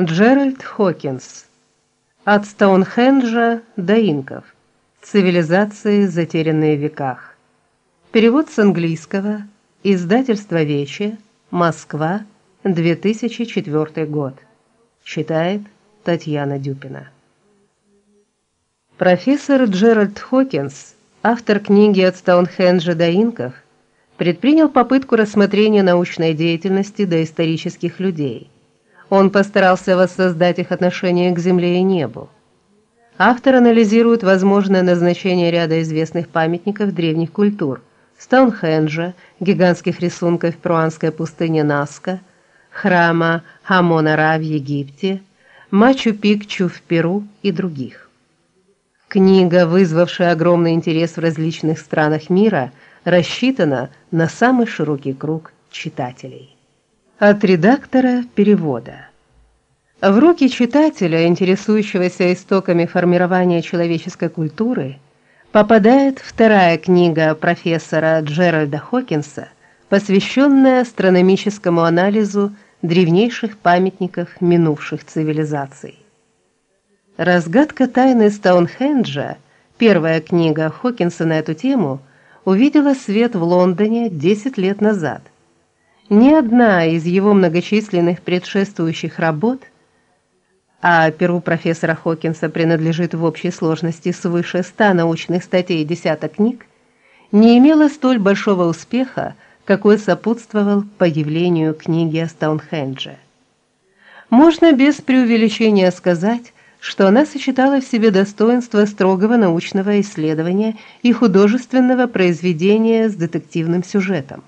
Джеральд Хокинс. От Стоунхенджа до инков. Цивилизации, затерянные в веках. Перевод с английского. Издательство Вече. Москва. 2004 год. Читает Татьяна Дюпина. Профессор Джеральд Хокинс, автор книги От Стоунхенджа до инков, предпринял попытку рассмотрения научной деятельности доисторических людей – он постарался воссоздать их отношение к земле и небу. Автор анализирует возможное назначение ряда известных памятников древних культур: Стоунхенджа, гигантских рисунков в перуанской пустыне Наска, храма Амон-Ра в Египте, Мачу-Пикчу в Перу и других. Книга, вызвавшая огромный интерес в различных странах мира, рассчитана на самый широкий круг читателей. От редактора перевода. В руки читателя, интересующегося истоками формирования человеческой культуры, попадает вторая книга профессора Джеральда Хокинса, посвященная астрономическому анализу древнейших памятников минувших цивилизаций. Разгадка тайны Стоунхенджа, первая книга Хокинса на эту тему, увидела свет в Лондоне 10 лет назад – ни одна из его многочисленных предшествующих работ, а перу профессора Хокинса принадлежит в общей сложности свыше 100 научных статей и десяток книг, не имела столь большого успеха, какой сопутствовал появлению книги о Стоунхендже. Можно без преувеличения сказать, что она сочетала в себе достоинства строгого научного исследования и художественного произведения с детективным сюжетом.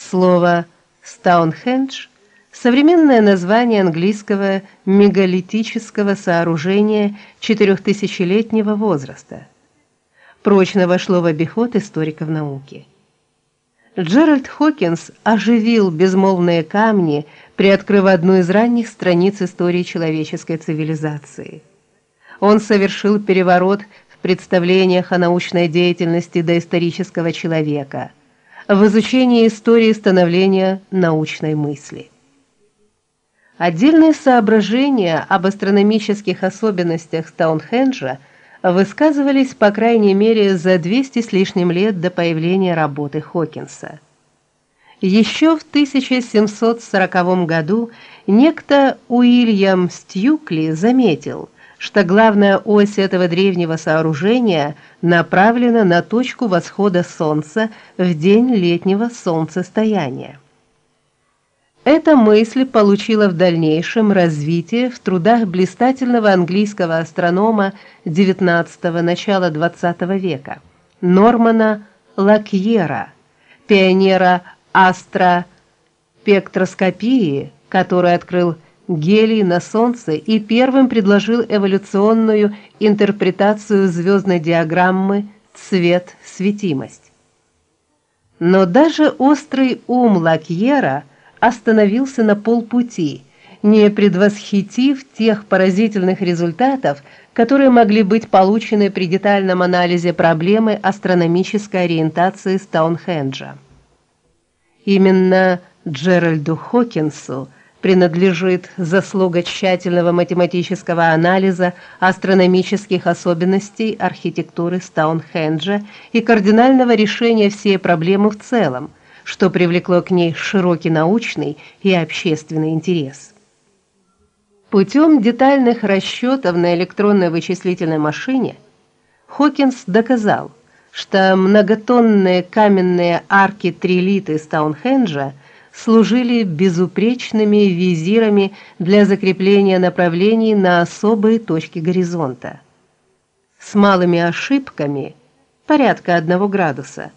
Слово Стоунхендж современное название английского мегалитического сооружения четырехтысячелетнего возраста. Прочно вошло в обиход историков науки. Джеральд Хокинс оживил безмолвные камни, приоткрыв одну из ранних страниц истории человеческой цивилизации. Он совершил переворот в представлениях о научной деятельности доисторического человека – в изучении истории становления научной мысли. Отдельные соображения об астрономических особенностях Стоунхенджа высказывались по крайней мере за 200 с лишним лет до появления работы Хокинса. Еще в 1740 году некто Уильям Стюкли заметил, что главная ось этого древнего сооружения направлена на точку восхода солнца в день летнего солнцестояния. Эта мысль получила в дальнейшем развитие в трудах блистательного английского астронома XIX начала XX века Нормана Лакьера, пионера астропектроскопии, который открыл гелий на солнце и первым предложил эволюционную интерпретацию звездной диаграммы цвет-светимость. Но даже острый ум Лакьера остановился на полпути, не предвосхитив тех поразительных результатов, которые могли быть получены при детальном анализе проблемы астрономической ориентации Стоунхенджа. Именно Джеральду Хокинсу принадлежит заслуга тщательного математического анализа астрономических особенностей архитектуры Стоунхенджа и кардинального решения всей проблемы в целом, что привлекло к ней широкий научный и общественный интерес. Путем детальных расчетов на электронной вычислительной машине Хокинс доказал, что многотонные каменные арки-трилиты Стоунхенджа – служили безупречными визирами для закрепления направлений на особые точки горизонта. С малыми ошибками, порядка 1 градуса,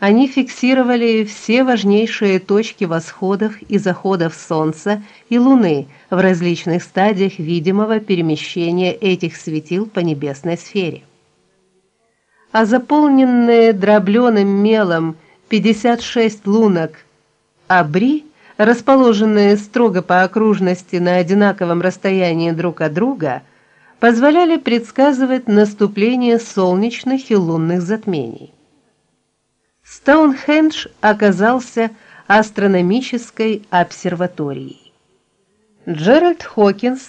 они фиксировали все важнейшие точки восходов и заходов солнца и луны в различных стадиях видимого перемещения этих светил по небесной сфере. А заполненные дробленым мелом 56 лунок Абри, расположенные строго по окружности на одинаковом расстоянии друг от друга, позволяли предсказывать наступление солнечных и лунных затмений. Стоунхендж оказался астрономической обсерваторией. Джеральд Хокинс